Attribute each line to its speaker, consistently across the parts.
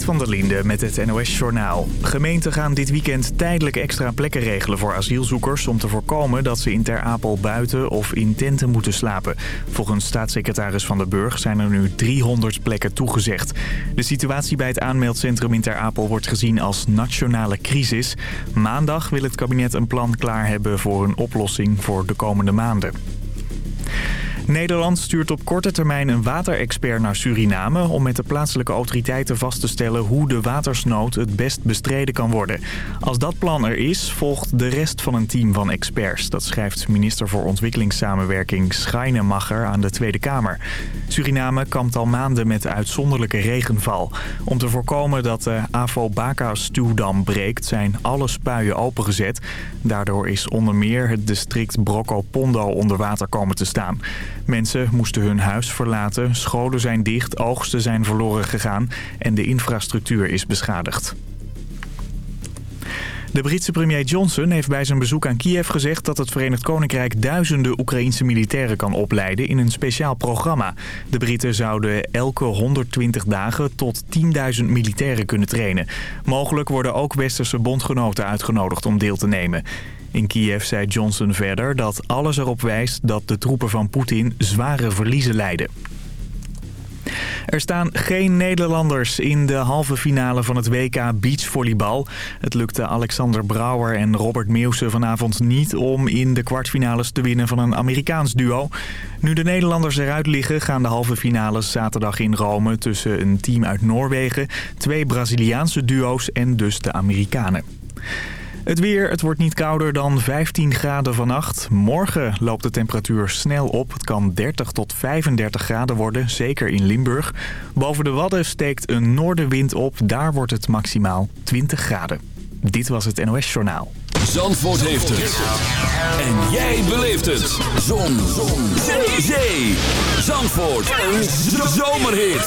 Speaker 1: Van der Linde met het NOS-journaal. Gemeenten gaan dit weekend tijdelijk extra plekken regelen voor asielzoekers... om te voorkomen dat ze in Ter Apel buiten of in tenten moeten slapen. Volgens staatssecretaris Van der Burg zijn er nu 300 plekken toegezegd. De situatie bij het aanmeldcentrum in Ter Apel wordt gezien als nationale crisis. Maandag wil het kabinet een plan klaar hebben voor een oplossing voor de komende maanden. Nederland stuurt op korte termijn een waterexpert naar Suriname... om met de plaatselijke autoriteiten vast te stellen hoe de watersnood het best bestreden kan worden. Als dat plan er is, volgt de rest van een team van experts. Dat schrijft minister voor Ontwikkelingssamenwerking Schijnemacher aan de Tweede Kamer. Suriname kampt al maanden met uitzonderlijke regenval. Om te voorkomen dat de Avobaka-stuwdam breekt, zijn alle spuien opengezet. Daardoor is onder meer het district Brocco-Pondo onder water komen te staan. Mensen moesten hun huis verlaten, scholen zijn dicht, oogsten zijn verloren gegaan en de infrastructuur is beschadigd. De Britse premier Johnson heeft bij zijn bezoek aan Kiev gezegd dat het Verenigd Koninkrijk duizenden Oekraïnse militairen kan opleiden in een speciaal programma. De Britten zouden elke 120 dagen tot 10.000 militairen kunnen trainen. Mogelijk worden ook westerse bondgenoten uitgenodigd om deel te nemen. In Kiev zei Johnson verder dat alles erop wijst dat de troepen van Poetin zware verliezen lijden. Er staan geen Nederlanders in de halve finale van het WK beachvolleybal. Het lukte Alexander Brouwer en Robert Meeuwse vanavond niet om in de kwartfinales te winnen van een Amerikaans duo. Nu de Nederlanders eruit liggen gaan de halve finales zaterdag in Rome tussen een team uit Noorwegen, twee Braziliaanse duo's en dus de Amerikanen. Het weer, het wordt niet kouder dan 15 graden vannacht. Morgen loopt de temperatuur snel op. Het kan 30 tot 35 graden worden, zeker in Limburg. Boven de Wadden steekt een noordenwind op. Daar wordt het maximaal 20 graden. Dit was het NOS Journaal.
Speaker 2: Zandvoort heeft het. En jij beleeft het. Zon. Zon. Zee. Zandvoort. Een zomerhit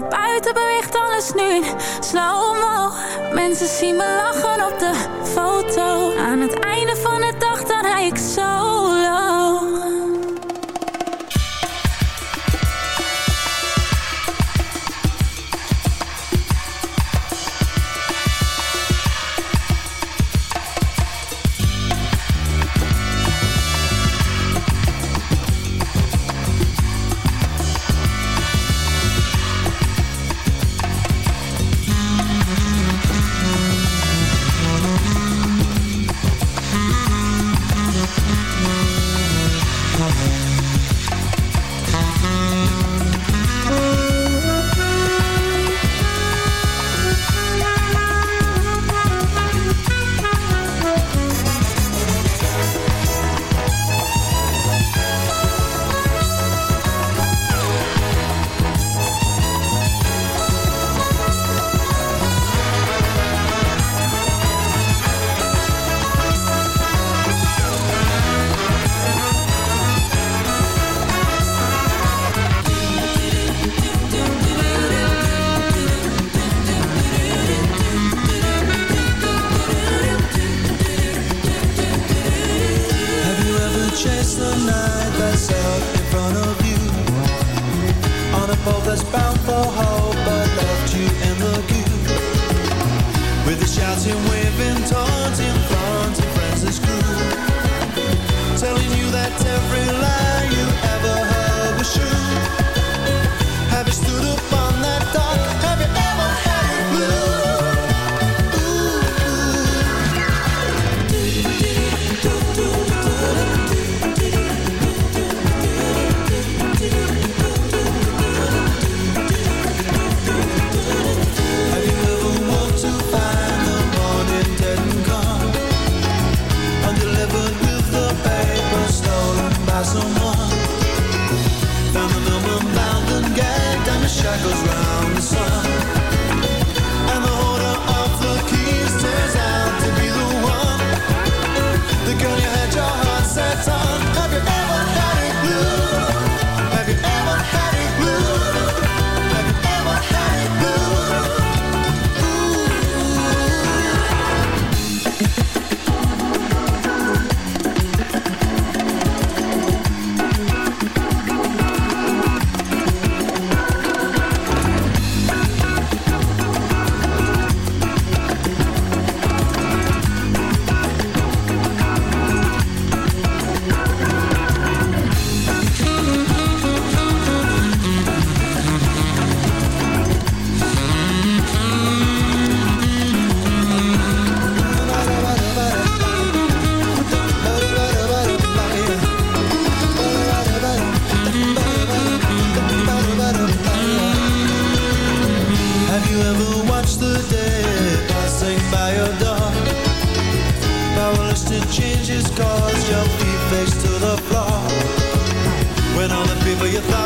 Speaker 3: Naar buiten beweegt alles nu in slow-mo. Mensen zien me lachen op de on a boat that's bound for hope But left you in the goo. With the shouting, waving, taunting, flaunting friends that's cruel Telling you that every life
Speaker 4: to change his cause. Your feet face to the floor. When all the people you thought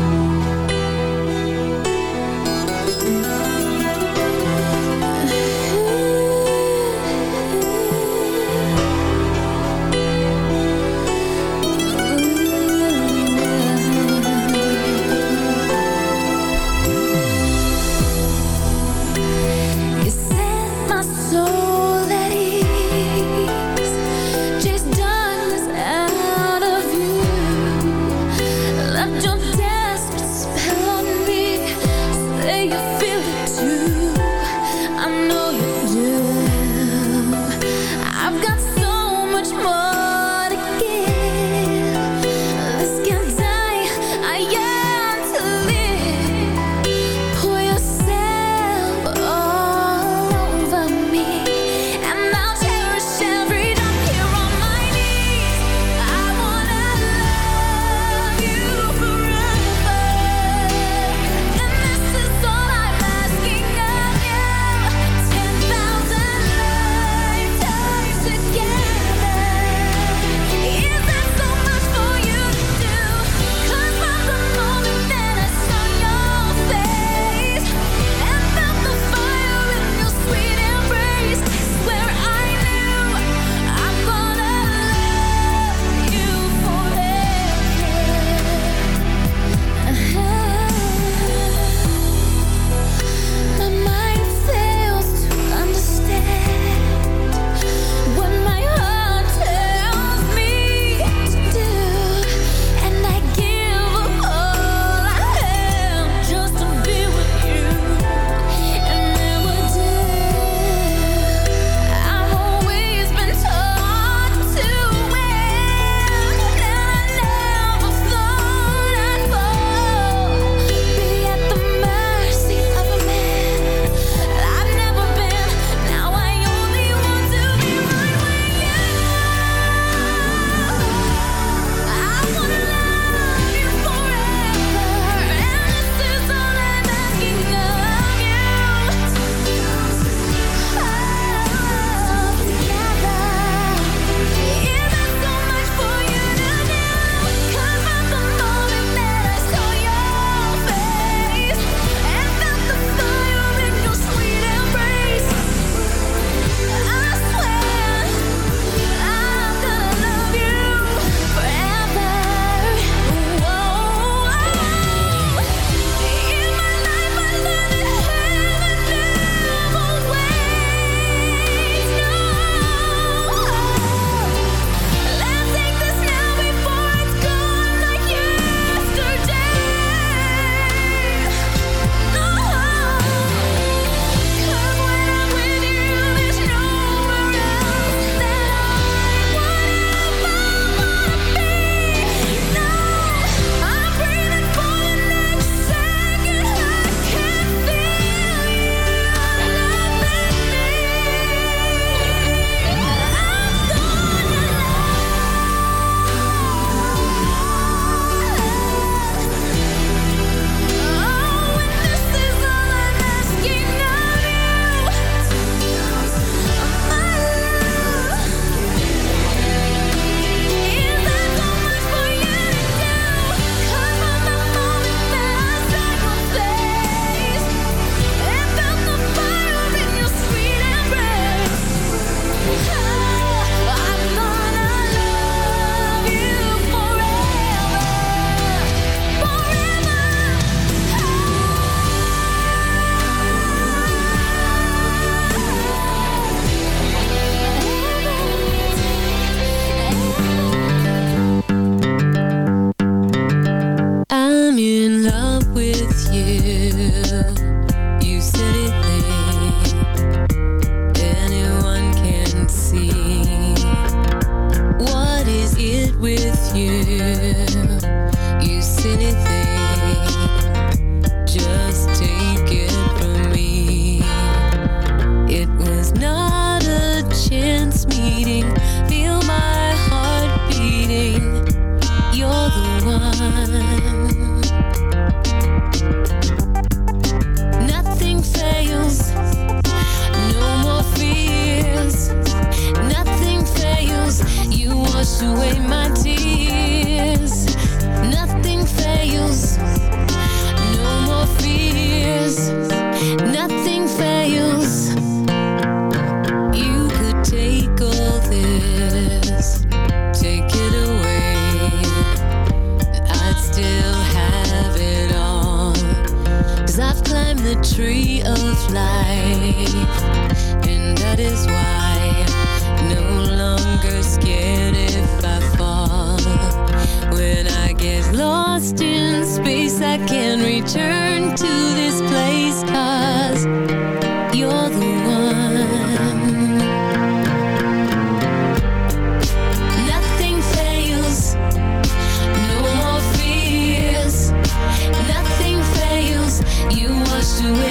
Speaker 5: do it.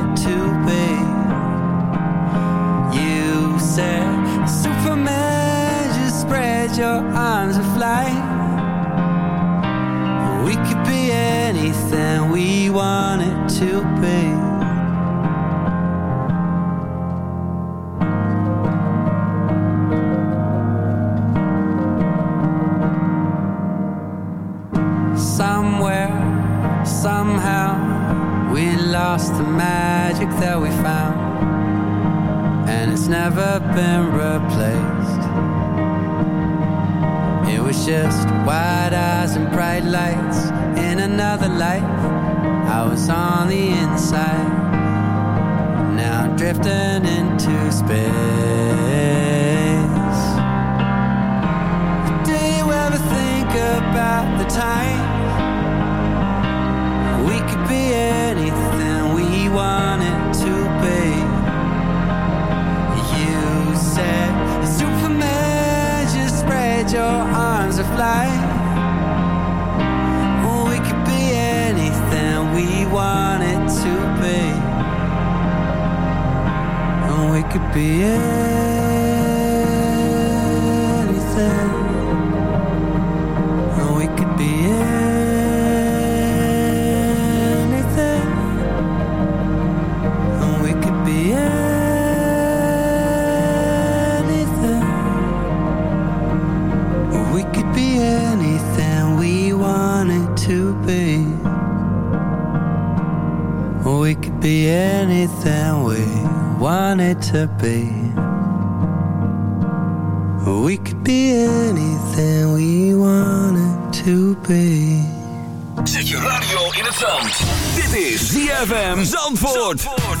Speaker 6: anything we wanted to be. Somewhere, somehow We lost the magic that we found. And it's never been replaced. It was just wide eyes and bright lights in another life. I was on the inside, now I'm drifting into space. Do you ever think about the time we could be anything we wanted to be? You said Superman, just spread your And we could be anything. And we could be anything. We could be anything We wanted to be. Oh, we could be anything wanted to be. We could be anything we wanted to be.
Speaker 2: Zet je radio in het zand. Dit is ZFM Zandvoort. Zandvoort.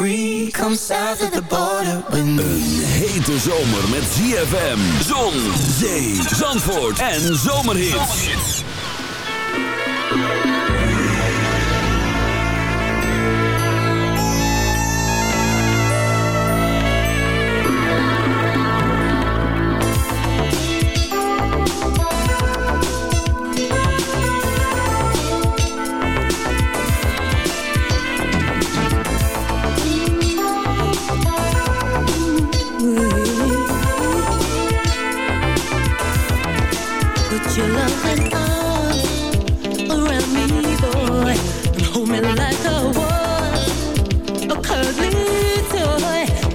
Speaker 7: free. Come south of the border with me.
Speaker 2: Hete zomer met ZFM, zon, zee, zandvoort en zomerhits.
Speaker 8: Put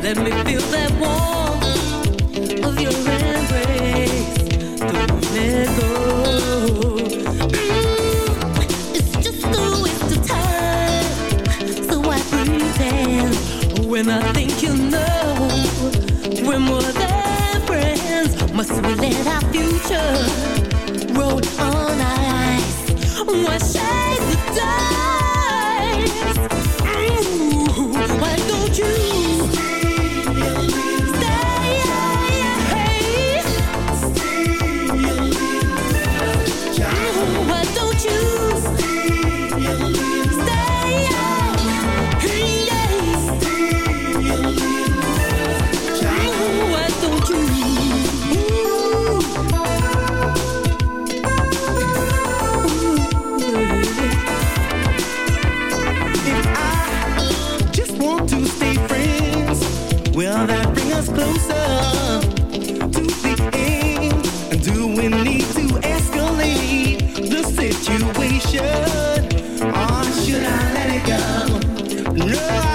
Speaker 8: Let me go?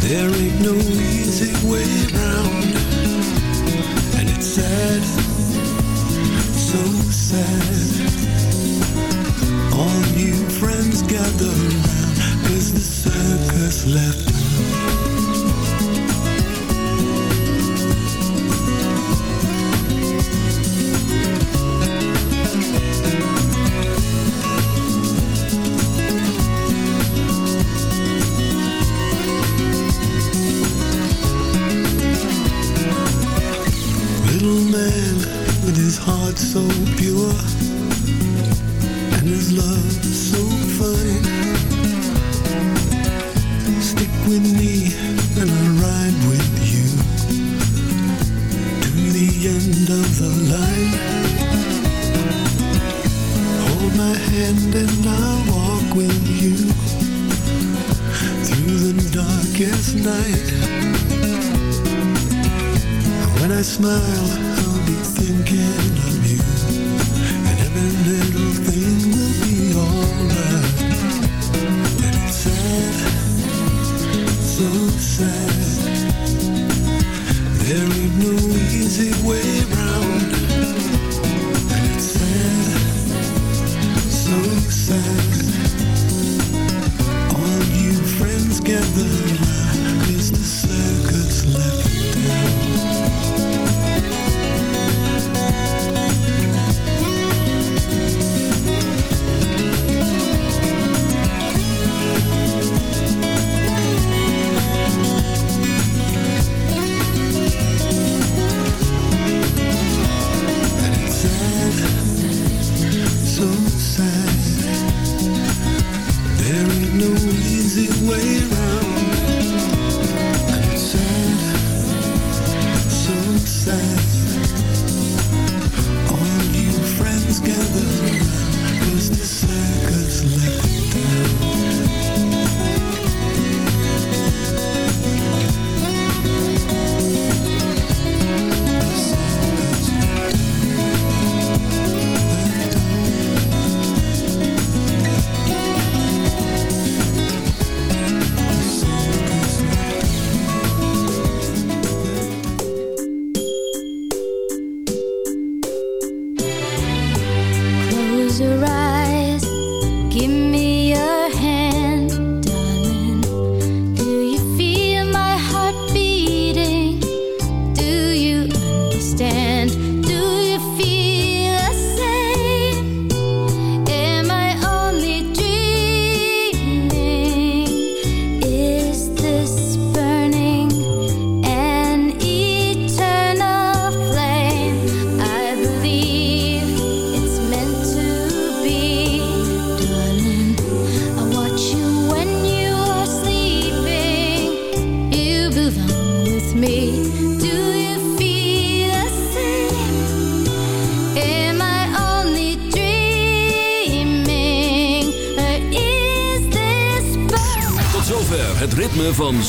Speaker 9: There ain't no easy way around, And it's sad, so sad. All new friends the circus left.